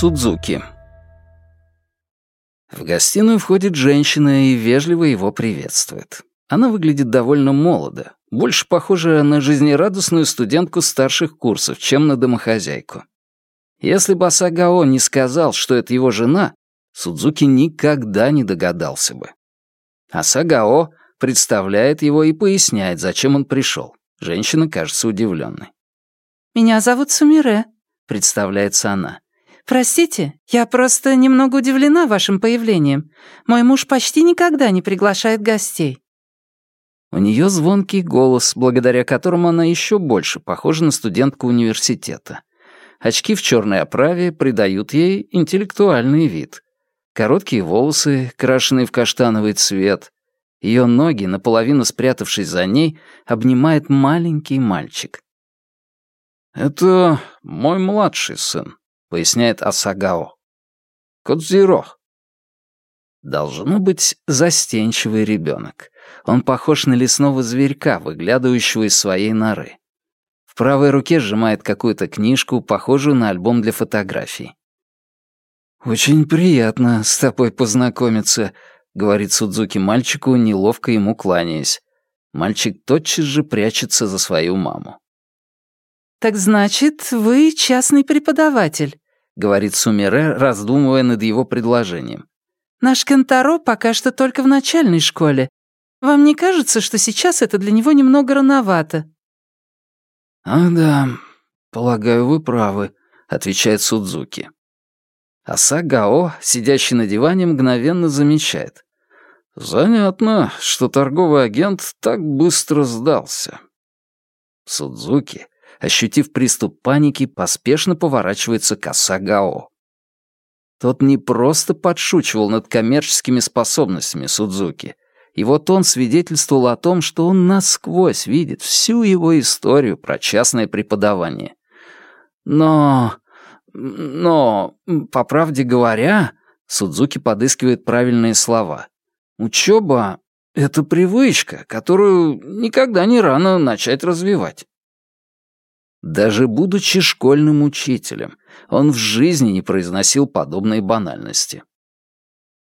Судзуки. В гостиную входит женщина и вежливо его приветствует. Она выглядит довольно молодо, больше похожа на жизнерадостную студентку старших курсов, чем на домохозяйку. Если бы Асагао не сказал, что это его жена, Судзуки никогда не догадался бы. Асагао представляет его и поясняет, зачем он пришел. Женщина кажется удивленной. «Меня зовут Сумире», — представляется она. «Простите, я просто немного удивлена вашим появлением. Мой муж почти никогда не приглашает гостей». У нее звонкий голос, благодаря которому она еще больше похожа на студентку университета. Очки в черной оправе придают ей интеллектуальный вид. Короткие волосы, крашеные в каштановый цвет, ее ноги, наполовину спрятавшись за ней, обнимает маленький мальчик. «Это мой младший сын», — поясняет Асагао. «Кодзиро». Должно быть застенчивый ребенок. Он похож на лесного зверька, выглядывающего из своей норы. В правой руке сжимает какую-то книжку, похожую на альбом для фотографий. «Очень приятно с тобой познакомиться», — говорит Судзуки мальчику, неловко ему кланяясь. Мальчик тотчас же прячется за свою маму. «Так значит, вы частный преподаватель», — говорит Сумире, раздумывая над его предложением. «Наш Кентаро пока что только в начальной школе. Вам не кажется, что сейчас это для него немного рановато?» «Ах да, полагаю, вы правы», — отвечает Судзуки. Асагао, сидящий на диване, мгновенно замечает. «Занятно, что торговый агент так быстро сдался». Судзуки, ощутив приступ паники, поспешно поворачивается к Асагао. Тот не просто подшучивал над коммерческими способностями Судзуки. Его тон свидетельствовал о том, что он насквозь видит всю его историю про частное преподавание. Но но, по правде говоря, Судзуки подыскивает правильные слова. Учеба — это привычка, которую никогда не рано начать развивать. Даже будучи школьным учителем, он в жизни не произносил подобные банальности.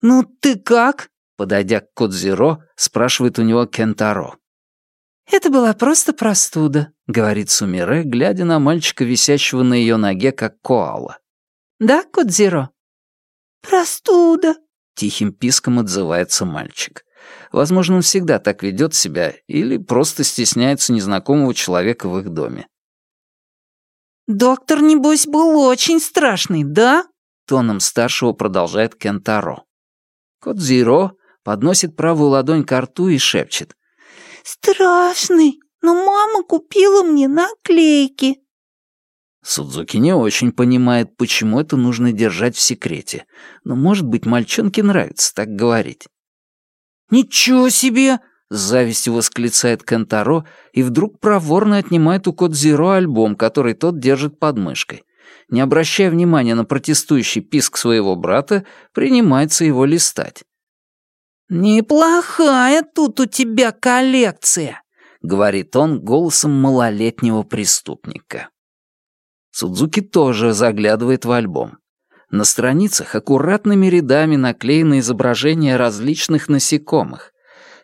«Ну ты как?» — подойдя к Кодзиро, спрашивает у него Кентаро. «Это была просто простуда», — говорит Сумире, глядя на мальчика, висящего на ее ноге, как коала. «Да, Кодзиро?» «Простуда», — тихим писком отзывается мальчик. Возможно, он всегда так ведет себя или просто стесняется незнакомого человека в их доме. «Доктор, небось, был очень страшный, да?» Тоном старшего продолжает Кентаро. Кодзиро подносит правую ладонь к рту и шепчет. «Страшный, но мама купила мне наклейки». Судзуки не очень понимает, почему это нужно держать в секрете, но, может быть, мальчонке нравится так говорить. «Ничего себе!» — с завистью восклицает Кентаро и вдруг проворно отнимает у Кодзиро альбом, который тот держит под мышкой. Не обращая внимания на протестующий писк своего брата, принимается его листать. «Неплохая тут у тебя коллекция», — говорит он голосом малолетнего преступника. Судзуки тоже заглядывает в альбом. На страницах аккуратными рядами наклеены изображения различных насекомых.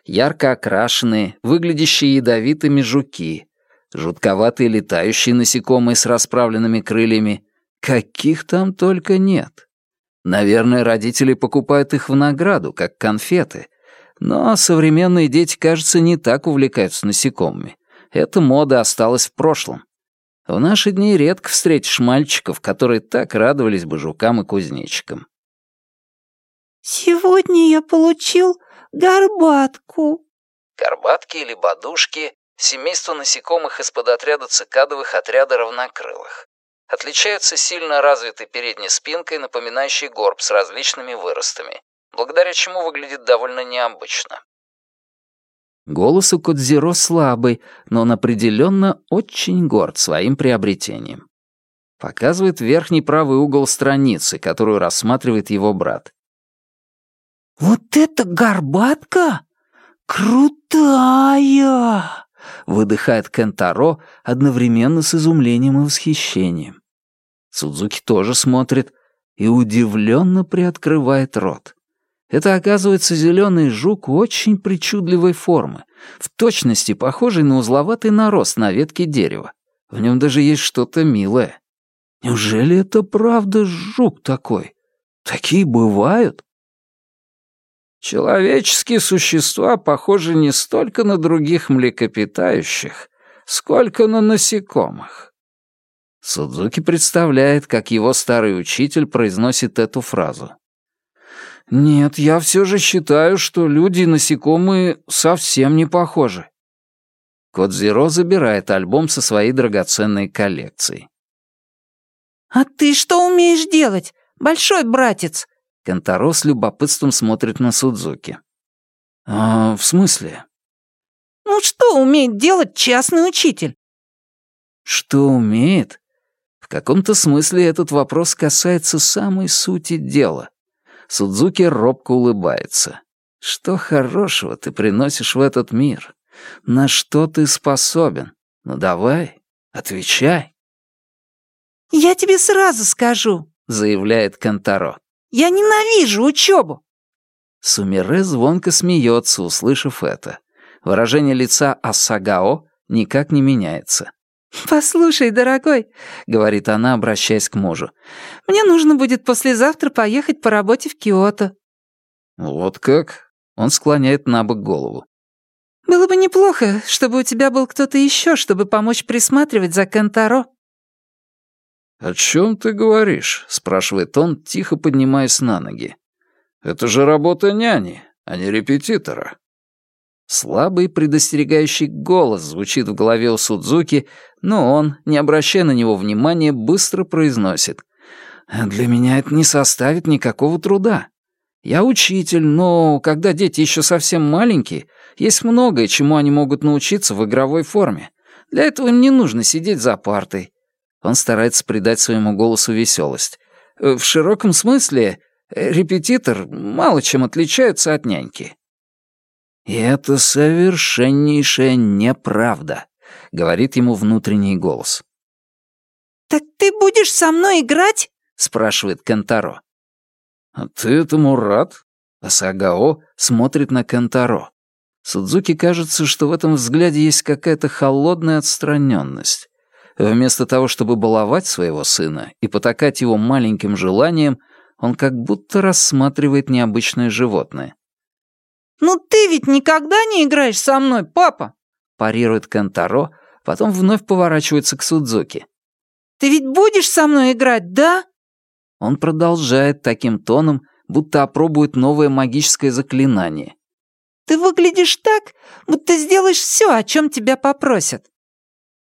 Ярко окрашенные, выглядящие ядовитыми жуки, жутковатые летающие насекомые с расправленными крыльями. Каких там только нет. Наверное, родители покупают их в награду, как конфеты. Но современные дети, кажется, не так увлекаются насекомыми. Эта мода осталась в прошлом. В наши дни редко встретишь мальчиков, которые так радовались бы жукам и кузнечикам. «Сегодня я получил горбатку». Горбатки или бодушки — семейство насекомых из подотряда цикадовых отряда равнокрылых отличаются сильно развитой передней спинкой, напоминающей горб с различными выростами, благодаря чему выглядит довольно необычно. Голос у Кодзиро слабый, но он определенно очень горд своим приобретением. Показывает верхний правый угол страницы, которую рассматривает его брат. «Вот это горбатка! Крутая!» выдыхает Кентаро одновременно с изумлением и восхищением. Судзуки тоже смотрит. и удивленно приоткрывает рот. Это, оказывается, зеленый жук очень причудливой формы, в точности похожий на узловатый нарост на ветке дерева. В нем даже есть что-то милое. Неужели это правда жук такой? Такие бывают? Человеческие существа похожи не столько на других млекопитающих, сколько на насекомых. Судзуки представляет, как его старый учитель произносит эту фразу. «Нет, я все же считаю, что люди и насекомые совсем не похожи». Кодзиро забирает альбом со своей драгоценной коллекцией. «А ты что умеешь делать, большой братец?» Кентаро с любопытством смотрит на Судзуки. «А, в смысле?» «Ну что умеет делать частный учитель?» «Что умеет?» В каком-то смысле этот вопрос касается самой сути дела. Судзуки робко улыбается. «Что хорошего ты приносишь в этот мир? На что ты способен? Ну давай, отвечай». «Я тебе сразу скажу», — заявляет Кантаро. «Я ненавижу учебу». Сумире звонко смеется, услышав это. Выражение лица Асагао никак не меняется. «Послушай, дорогой», — говорит она, обращаясь к мужу, «мне нужно будет послезавтра поехать по работе в Киото». «Вот как?» — он склоняет на бок голову. «Было бы неплохо, чтобы у тебя был кто-то еще, чтобы помочь присматривать за Кентаро». «О чем ты говоришь?» — спрашивает он, тихо поднимаясь на ноги. «Это же работа няни, а не репетитора». Слабый предостерегающий голос звучит в голове у Судзуки, но он, не обращая на него внимания, быстро произносит. «Для меня это не составит никакого труда. Я учитель, но когда дети еще совсем маленькие, есть многое, чему они могут научиться в игровой форме. Для этого им не нужно сидеть за партой». Он старается придать своему голосу веселость. В широком смысле, репетитор мало чем отличается от няньки. «И это совершеннейшая неправда», — говорит ему внутренний голос. «Так ты будешь со мной играть?» — спрашивает Кентаро. «А ты этому рад?» Асагао смотрит на Кентаро. Судзуки кажется, что в этом взгляде есть какая-то холодная отстраненность. Вместо того, чтобы баловать своего сына и потакать его маленьким желанием, он как будто рассматривает необычное животное. «Ну ты ведь никогда не играешь со мной, папа!» парирует Кентаро, потом вновь поворачивается к Судзуки. «Ты ведь будешь со мной играть, да?» Он продолжает таким тоном, будто опробует новое магическое заклинание. «Ты выглядишь так, будто сделаешь все, о чем тебя попросят».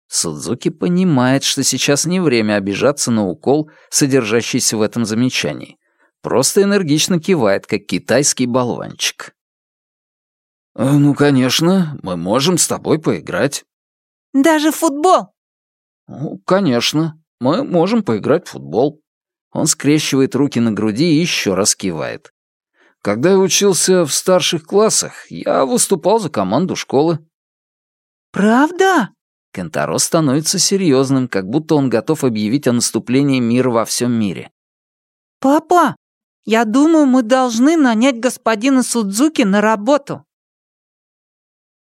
Судзуки понимает, что сейчас не время обижаться на укол, содержащийся в этом замечании. Просто энергично кивает, как китайский болванчик. Э, «Ну, конечно, мы можем с тобой поиграть». «Даже в футбол?» «Ну, конечно, мы можем поиграть в футбол». Он скрещивает руки на груди и еще раз кивает. Когда я учился в старших классах, я выступал за команду школы. «Правда?» Кентаро становится серьезным, как будто он готов объявить о наступлении мира во всем мире. «Папа, я думаю, мы должны нанять господина Судзуки на работу».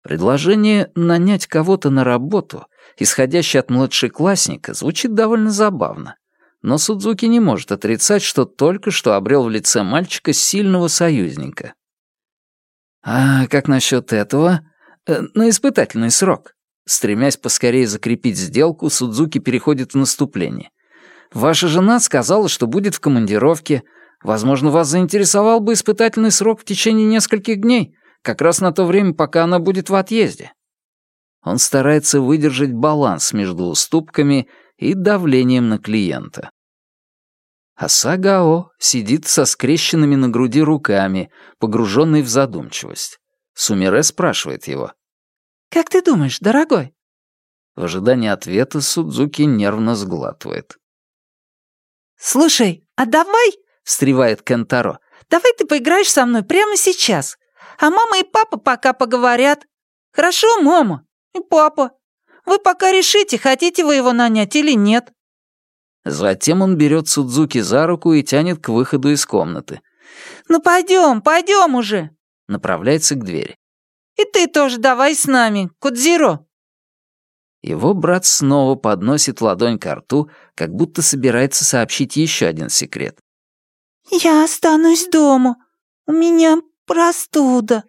Предложение нанять кого-то на работу, исходящее от младшеклассника, звучит довольно забавно. Но Судзуки не может отрицать, что только что обрел в лице мальчика сильного союзника. «А как насчет этого? Э, на испытательный срок?» Стремясь поскорее закрепить сделку, Судзуки переходит в наступление. «Ваша жена сказала, что будет в командировке. Возможно, вас заинтересовал бы испытательный срок в течение нескольких дней как раз на то время, пока она будет в отъезде. Он старается выдержать баланс между уступками и давлением на клиента. Асагао сидит со скрещенными на груди руками, погруженный в задумчивость. Сумире спрашивает его. «Как ты думаешь, дорогой?» В ожидании ответа Судзуки нервно сглатывает. «Слушай, а давай...» — встревает Кентаро. «Давай ты поиграешь со мной прямо сейчас а мама и папа пока поговорят. Хорошо, мама и папа? Вы пока решите, хотите вы его нанять или нет». Затем он берет Судзуки за руку и тянет к выходу из комнаты. «Ну пойдем, пойдем уже!» Направляется к двери. «И ты тоже давай с нами, Кудзиро!» Его брат снова подносит ладонь к рту, как будто собирается сообщить еще один секрет. «Я останусь дома. У меня простуда».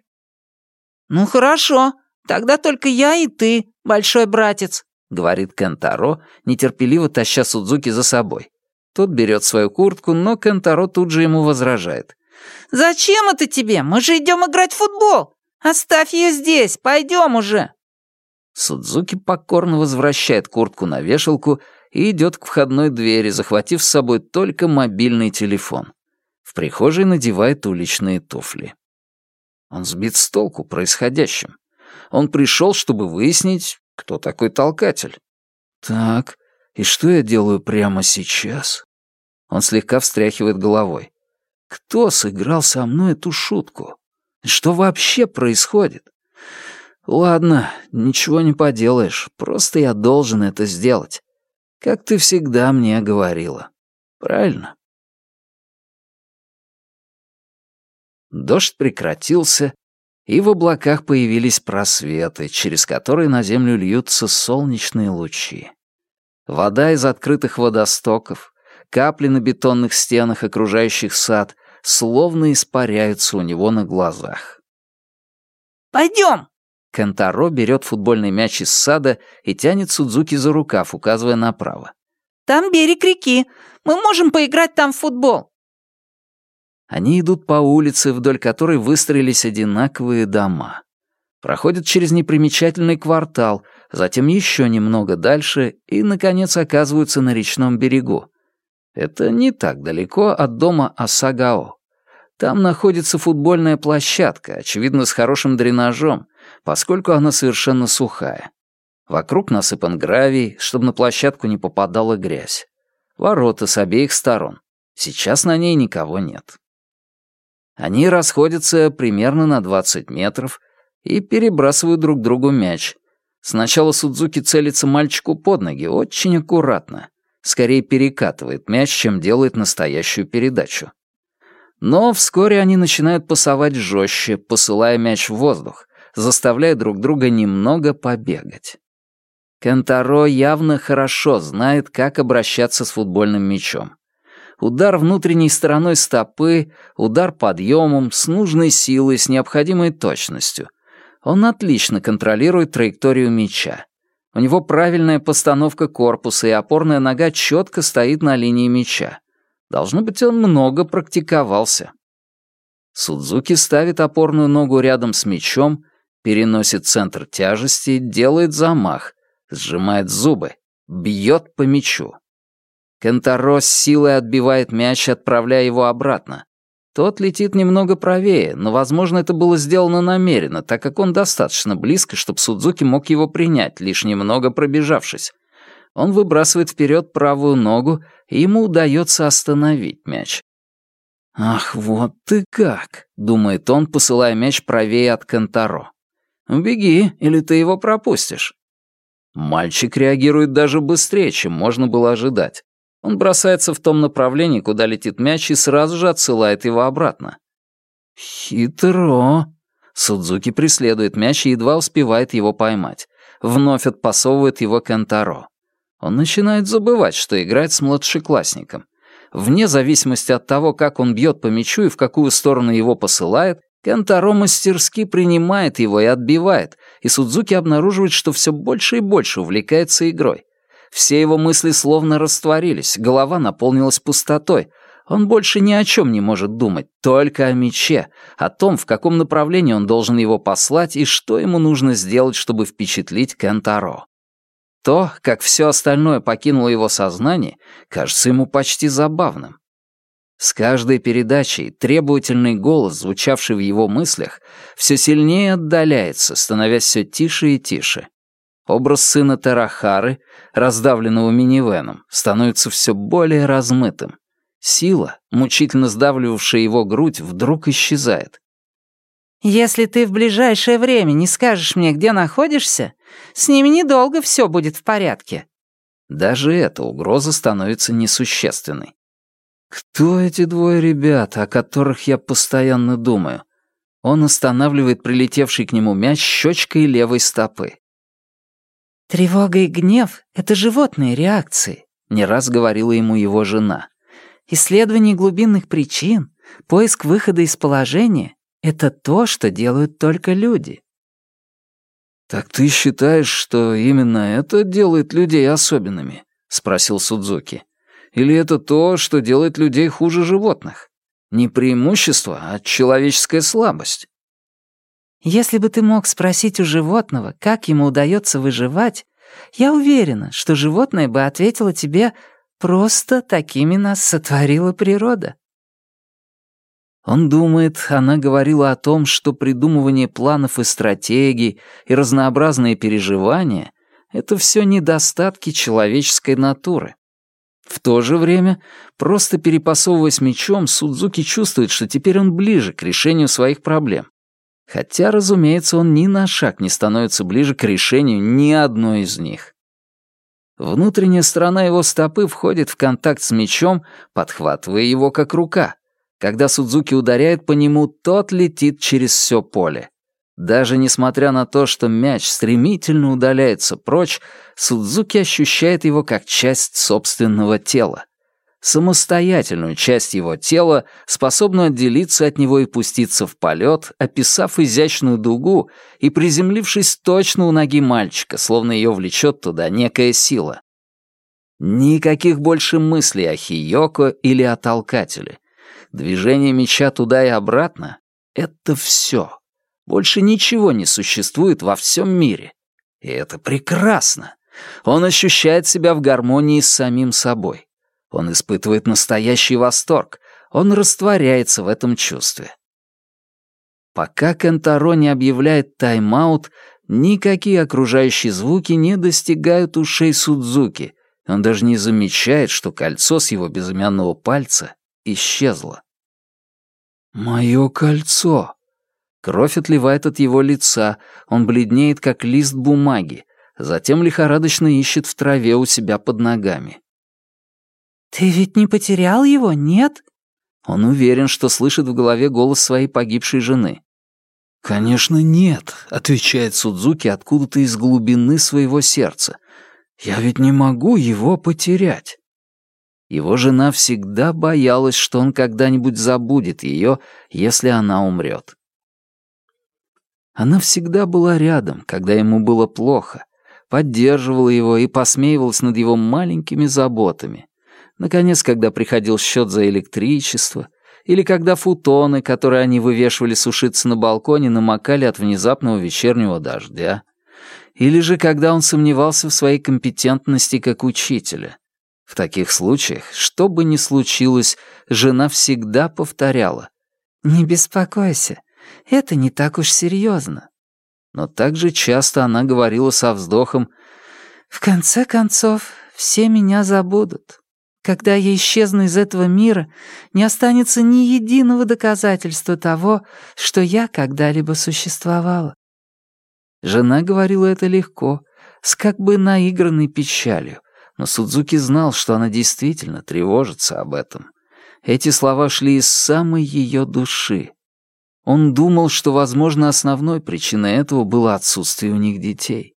«Ну хорошо, тогда только я и ты, большой братец», — говорит Кентаро, нетерпеливо таща Судзуки за собой. Тот берет свою куртку, но Кентаро тут же ему возражает. «Зачем это тебе? Мы же идем играть в футбол! Оставь ее здесь, пойдем уже!» Судзуки покорно возвращает куртку на вешалку и идет к входной двери, захватив с собой только мобильный телефон. В прихожей надевает уличные туфли. Он сбит с толку происходящим. Он пришел, чтобы выяснить, кто такой толкатель. Так, и что я делаю прямо сейчас? Он слегка встряхивает головой. Кто сыграл со мной эту шутку? Что вообще происходит? Ладно, ничего не поделаешь, просто я должен это сделать. Как ты всегда мне говорила. Правильно? Дождь прекратился, и в облаках появились просветы, через которые на землю льются солнечные лучи. Вода из открытых водостоков, капли на бетонных стенах, окружающих сад, словно испаряются у него на глазах. «Пойдем!» Кентаро берет футбольный мяч из сада и тянет Судзуки за рукав, указывая направо. «Там берег реки. Мы можем поиграть там в футбол». Они идут по улице, вдоль которой выстроились одинаковые дома. Проходят через непримечательный квартал, затем еще немного дальше и, наконец, оказываются на речном берегу. Это не так далеко от дома Асагао. Там находится футбольная площадка, очевидно, с хорошим дренажом, поскольку она совершенно сухая. Вокруг насыпан гравий, чтобы на площадку не попадала грязь. Ворота с обеих сторон. Сейчас на ней никого нет. Они расходятся примерно на 20 метров и перебрасывают друг другу мяч. Сначала Судзуки целится мальчику под ноги, очень аккуратно. Скорее перекатывает мяч, чем делает настоящую передачу. Но вскоре они начинают пасовать жестче, посылая мяч в воздух, заставляя друг друга немного побегать. Кентаро явно хорошо знает, как обращаться с футбольным мячом удар внутренней стороной стопы, удар подъемом, с нужной силой, с необходимой точностью. Он отлично контролирует траекторию мяча. У него правильная постановка корпуса, и опорная нога четко стоит на линии мяча. Должно быть, он много практиковался. Судзуки ставит опорную ногу рядом с мячом, переносит центр тяжести, делает замах, сжимает зубы, бьет по мячу. Кентаро с силой отбивает мяч, отправляя его обратно. Тот летит немного правее, но, возможно, это было сделано намеренно, так как он достаточно близко, чтобы Судзуки мог его принять, лишь немного пробежавшись. Он выбрасывает вперед правую ногу, и ему удается остановить мяч. «Ах, вот ты как!» — думает он, посылая мяч правее от Кентаро. «Беги, или ты его пропустишь». Мальчик реагирует даже быстрее, чем можно было ожидать. Он бросается в том направлении, куда летит мяч, и сразу же отсылает его обратно. Хитро. Судзуки преследует мяч и едва успевает его поймать. Вновь отпасовывает его Кентаро. Он начинает забывать, что играет с младшеклассником. Вне зависимости от того, как он бьет по мячу и в какую сторону его посылает, Кентаро мастерски принимает его и отбивает, и Судзуки обнаруживает, что все больше и больше увлекается игрой. Все его мысли словно растворились, голова наполнилась пустотой. Он больше ни о чем не может думать, только о мече, о том, в каком направлении он должен его послать и что ему нужно сделать, чтобы впечатлить Кентаро. То, как все остальное покинуло его сознание, кажется ему почти забавным. С каждой передачей требовательный голос, звучавший в его мыслях, все сильнее отдаляется, становясь все тише и тише. Образ сына Тарахары, раздавленного минивеном, становится все более размытым. Сила, мучительно сдавливавшая его грудь, вдруг исчезает. «Если ты в ближайшее время не скажешь мне, где находишься, с ними недолго все будет в порядке». Даже эта угроза становится несущественной. Кто эти двое ребят, о которых я постоянно думаю? Он останавливает прилетевший к нему мяч щечкой левой стопы. «Тревога и гнев — это животные реакции», — не раз говорила ему его жена. «Исследование глубинных причин, поиск выхода из положения — это то, что делают только люди». «Так ты считаешь, что именно это делает людей особенными?» — спросил Судзуки. «Или это то, что делает людей хуже животных? Не преимущество, а человеческая слабость?» «Если бы ты мог спросить у животного, как ему удается выживать, я уверена, что животное бы ответило тебе «просто такими нас сотворила природа». Он думает, она говорила о том, что придумывание планов и стратегий и разнообразные переживания — это все недостатки человеческой натуры. В то же время, просто перепасовываясь мечом, Судзуки чувствует, что теперь он ближе к решению своих проблем. Хотя, разумеется, он ни на шаг не становится ближе к решению ни одной из них. Внутренняя сторона его стопы входит в контакт с мечом, подхватывая его как рука. Когда Судзуки ударяет по нему, тот летит через все поле. Даже несмотря на то, что мяч стремительно удаляется прочь, Судзуки ощущает его как часть собственного тела. Самостоятельную часть его тела, способную отделиться от него и пуститься в полет, описав изящную дугу и приземлившись точно у ноги мальчика, словно ее влечет туда некая сила. Никаких больше мыслей о Хиёко или о толкателе — Движение меча туда и обратно — это все. Больше ничего не существует во всем мире. И это прекрасно. Он ощущает себя в гармонии с самим собой. Он испытывает настоящий восторг. Он растворяется в этом чувстве. Пока Кентаро не объявляет тайм-аут, никакие окружающие звуки не достигают ушей Судзуки. Он даже не замечает, что кольцо с его безымянного пальца исчезла. «Мое кольцо!» Кровь отливает от его лица, он бледнеет, как лист бумаги, затем лихорадочно ищет в траве у себя под ногами. «Ты ведь не потерял его, нет?» Он уверен, что слышит в голове голос своей погибшей жены. «Конечно, нет», — отвечает Судзуки откуда-то из глубины своего сердца. «Я ведь не могу его потерять». Его жена всегда боялась, что он когда-нибудь забудет ее, если она умрет. Она всегда была рядом, когда ему было плохо, поддерживала его и посмеивалась над его маленькими заботами. Наконец, когда приходил счет за электричество, или когда футоны, которые они вывешивали сушиться на балконе, намокали от внезапного вечернего дождя, или же когда он сомневался в своей компетентности как учителя. В таких случаях, что бы ни случилось, жена всегда повторяла «Не беспокойся, это не так уж серьезно». Но также часто она говорила со вздохом «В конце концов, все меня забудут. Когда я исчезну из этого мира, не останется ни единого доказательства того, что я когда-либо существовала». Жена говорила это легко, с как бы наигранной печалью, но Судзуки знал, что она действительно тревожится об этом. Эти слова шли из самой ее души. Он думал, что, возможно, основной причиной этого было отсутствие у них детей.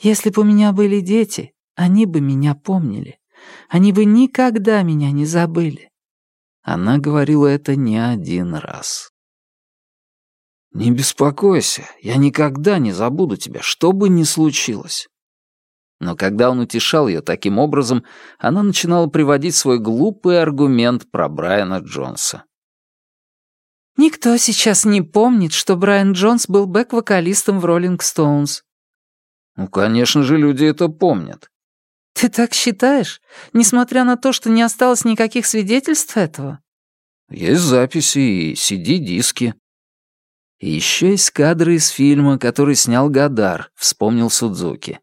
«Если бы у меня были дети, они бы меня помнили. Они бы никогда меня не забыли». Она говорила это не один раз. «Не беспокойся, я никогда не забуду тебя, что бы ни случилось. Но когда он утешал ее таким образом, она начинала приводить свой глупый аргумент про Брайана Джонса. «Никто сейчас не помнит, что Брайан Джонс был бэк-вокалистом в «Роллинг Стоунс». «Ну, конечно же, люди это помнят». «Ты так считаешь, несмотря на то, что не осталось никаких свидетельств этого?» «Есть записи и CD-диски». И еще есть кадры из фильма, который снял Гадар, вспомнил Судзуки.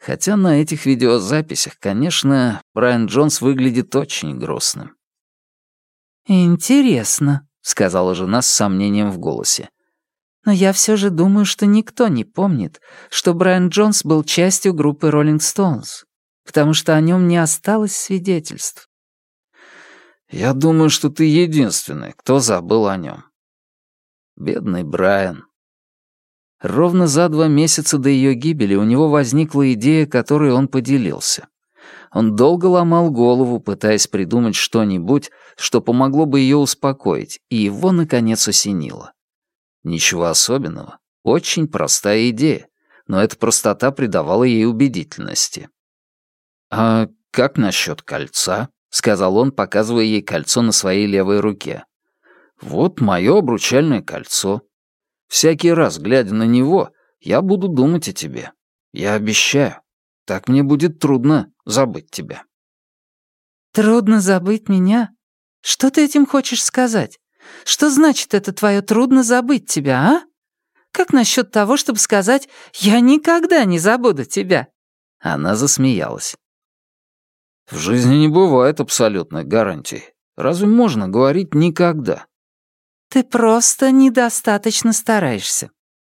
Хотя на этих видеозаписях, конечно, Брайан Джонс выглядит очень грустным. «Интересно», — сказала жена с сомнением в голосе. «Но я все же думаю, что никто не помнит, что Брайан Джонс был частью группы Rolling Stones. Потому что о нем не осталось свидетельств. Я думаю, что ты единственный, кто забыл о нем. Бедный Брайан. Ровно за два месяца до ее гибели у него возникла идея, которой он поделился. Он долго ломал голову, пытаясь придумать что-нибудь, что помогло бы ее успокоить, и его, наконец, осенило. Ничего особенного, очень простая идея, но эта простота придавала ей убедительности. «А как насчет кольца?» — сказал он, показывая ей кольцо на своей левой руке. «Вот мое обручальное кольцо. Всякий раз, глядя на него, я буду думать о тебе. Я обещаю. Так мне будет трудно забыть тебя». «Трудно забыть меня? Что ты этим хочешь сказать? Что значит это твое трудно забыть тебя, а? Как насчет того, чтобы сказать «я никогда не забуду тебя»?» Она засмеялась. В жизни не бывает абсолютной гарантии. Разве можно говорить «никогда»? Ты просто недостаточно стараешься.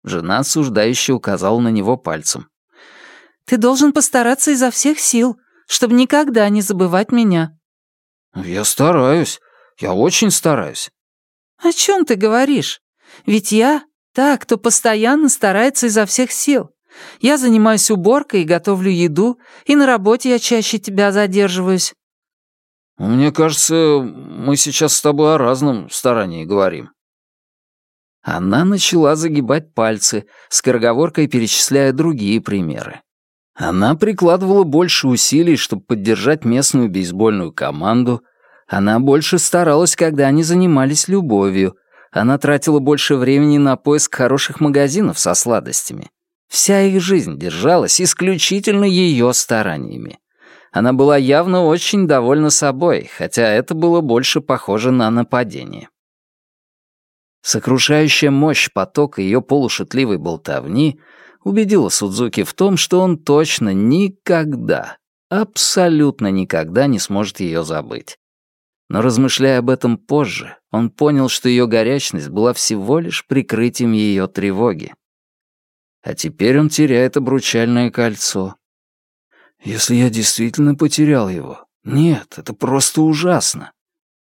Жена осуждающе указала на него пальцем. Ты должен постараться изо всех сил, чтобы никогда не забывать меня. Я стараюсь. Я очень стараюсь. О чем ты говоришь? Ведь я та, кто постоянно старается изо всех сил. Я занимаюсь уборкой и готовлю еду, и на работе я чаще тебя задерживаюсь». «Мне кажется, мы сейчас с тобой о разном старании говорим». Она начала загибать пальцы, скороговоркой перечисляя другие примеры. Она прикладывала больше усилий, чтобы поддержать местную бейсбольную команду. Она больше старалась, когда они занимались любовью. Она тратила больше времени на поиск хороших магазинов со сладостями. Вся их жизнь держалась исключительно ее стараниями. Она была явно очень довольна собой, хотя это было больше похоже на нападение. Сокрушающая мощь потока ее полушутливой болтовни убедила Судзуки в том, что он точно никогда, абсолютно никогда не сможет ее забыть. Но размышляя об этом позже, он понял, что ее горячность была всего лишь прикрытием ее тревоги. А теперь он теряет обручальное кольцо. Если я действительно потерял его... Нет, это просто ужасно.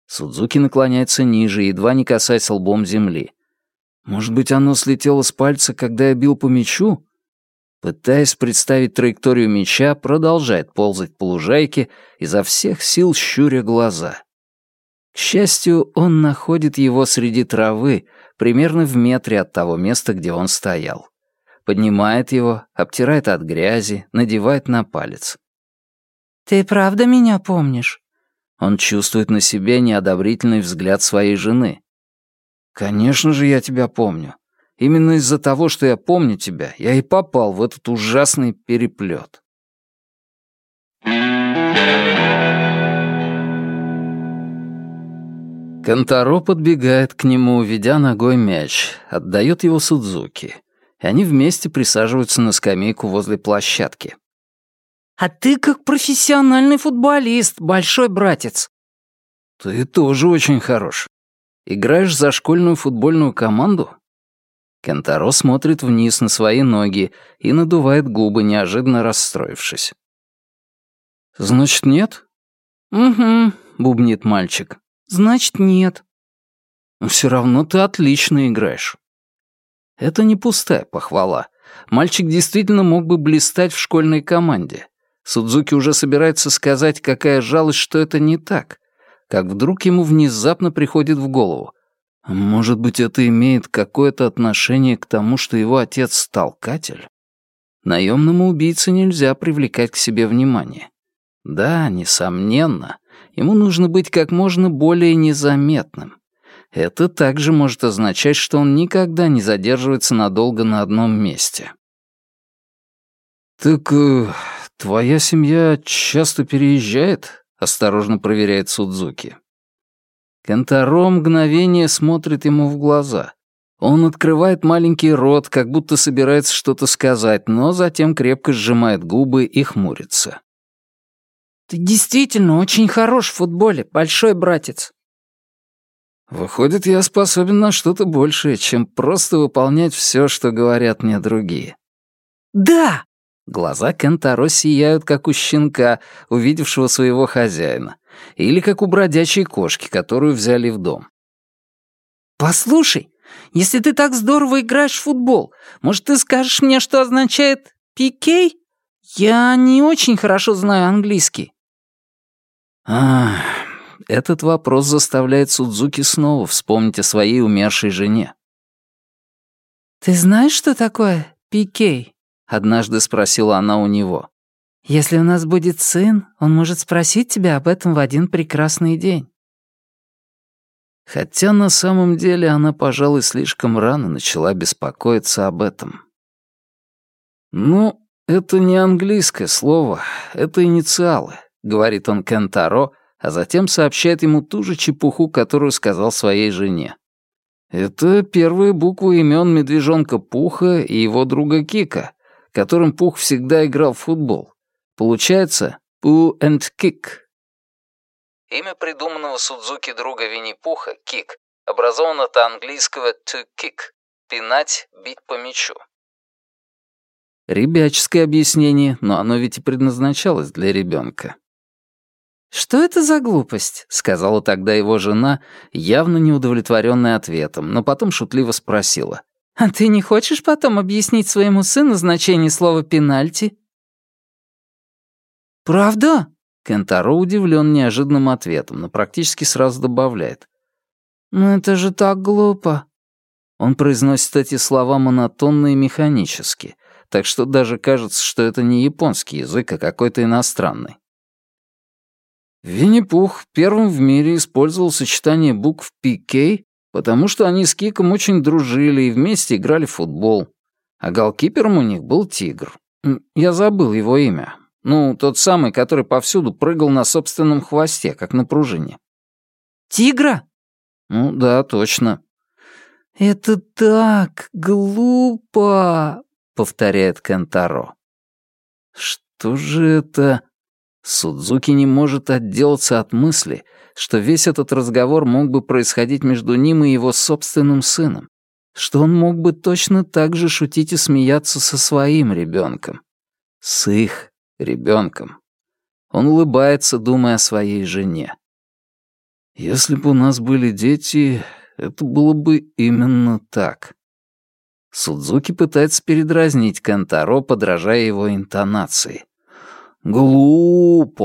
Судзуки наклоняется ниже, едва не касаясь лбом земли. Может быть, оно слетело с пальца, когда я бил по мячу? Пытаясь представить траекторию мяча, продолжает ползать по лужайке, изо всех сил щуря глаза. К счастью, он находит его среди травы, примерно в метре от того места, где он стоял поднимает его, обтирает от грязи, надевает на палец. «Ты правда меня помнишь?» Он чувствует на себе неодобрительный взгляд своей жены. «Конечно же я тебя помню. Именно из-за того, что я помню тебя, я и попал в этот ужасный переплет». Кантаро подбегает к нему, ведя ногой мяч, отдает его Судзуки они вместе присаживаются на скамейку возле площадки. «А ты как профессиональный футболист, большой братец». «Ты тоже очень хорош. Играешь за школьную футбольную команду?» Кентаро смотрит вниз на свои ноги и надувает губы, неожиданно расстроившись. «Значит, нет?» «Угу», — бубнит мальчик. «Значит, нет». «Но все равно ты отлично играешь». Это не пустая похвала. Мальчик действительно мог бы блистать в школьной команде. Судзуки уже собирается сказать, какая жалость, что это не так. Как вдруг ему внезапно приходит в голову. Может быть, это имеет какое-то отношение к тому, что его отец — сталкатель? Наемному убийце нельзя привлекать к себе внимание. Да, несомненно, ему нужно быть как можно более незаметным. Это также может означать, что он никогда не задерживается надолго на одном месте. «Так э, твоя семья часто переезжает?» — осторожно проверяет Судзуки. Кентаро мгновение смотрит ему в глаза. Он открывает маленький рот, как будто собирается что-то сказать, но затем крепко сжимает губы и хмурится. «Ты действительно очень хорош в футболе, большой братец», Выходит, я способен на что-то большее, чем просто выполнять все, что говорят мне другие. Да! Глаза Кентаро сияют, как у щенка, увидевшего своего хозяина, или как у бродячей кошки, которую взяли в дом. «Послушай, если ты так здорово играешь в футбол, может, ты скажешь мне, что означает «пикей»? Я не очень хорошо знаю английский». Ах, этот вопрос заставляет Судзуки снова вспомнить о своей умершей жене. «Ты знаешь, что такое пикей?» — однажды спросила она у него. «Если у нас будет сын, он может спросить тебя об этом в один прекрасный день». Хотя на самом деле она, пожалуй, слишком рано начала беспокоиться об этом. «Ну, это не английское слово, это инициалы», — говорит он Кентаро, а затем сообщает ему ту же чепуху, которую сказал своей жене. Это первые буквы имен медвежонка Пуха и его друга Кика, которым Пух всегда играл в футбол. Получается «Пу and Kick». Имя придуманного Судзуки друга Винни-Пуха, Кик, образовано от английского to kick — пинать, бить по мячу. Ребяческое объяснение, но оно ведь и предназначалось для ребенка. «Что это за глупость?» — сказала тогда его жена, явно неудовлетворенная ответом, но потом шутливо спросила. «А ты не хочешь потом объяснить своему сыну значение слова «пенальти»?» «Правда?» Кентаро удивлен неожиданным ответом, но практически сразу добавляет. «Ну это же так глупо». Он произносит эти слова монотонно и механически, так что даже кажется, что это не японский язык, а какой-то иностранный. Винни-Пух первым в мире использовал сочетание букв «ПК», потому что они с Киком очень дружили и вместе играли в футбол. А голкипером у них был тигр. Я забыл его имя. Ну, тот самый, который повсюду прыгал на собственном хвосте, как на пружине. «Тигра?» «Ну да, точно». «Это так глупо», — повторяет Кентаро. «Что же это...» Судзуки не может отделаться от мысли, что весь этот разговор мог бы происходить между ним и его собственным сыном, что он мог бы точно так же шутить и смеяться со своим ребенком, с их ребенком. Он улыбается, думая о своей жене. Если бы у нас были дети, это было бы именно так. Судзуки пытается передразнить Кентаро, подражая его интонации. «Глупо!»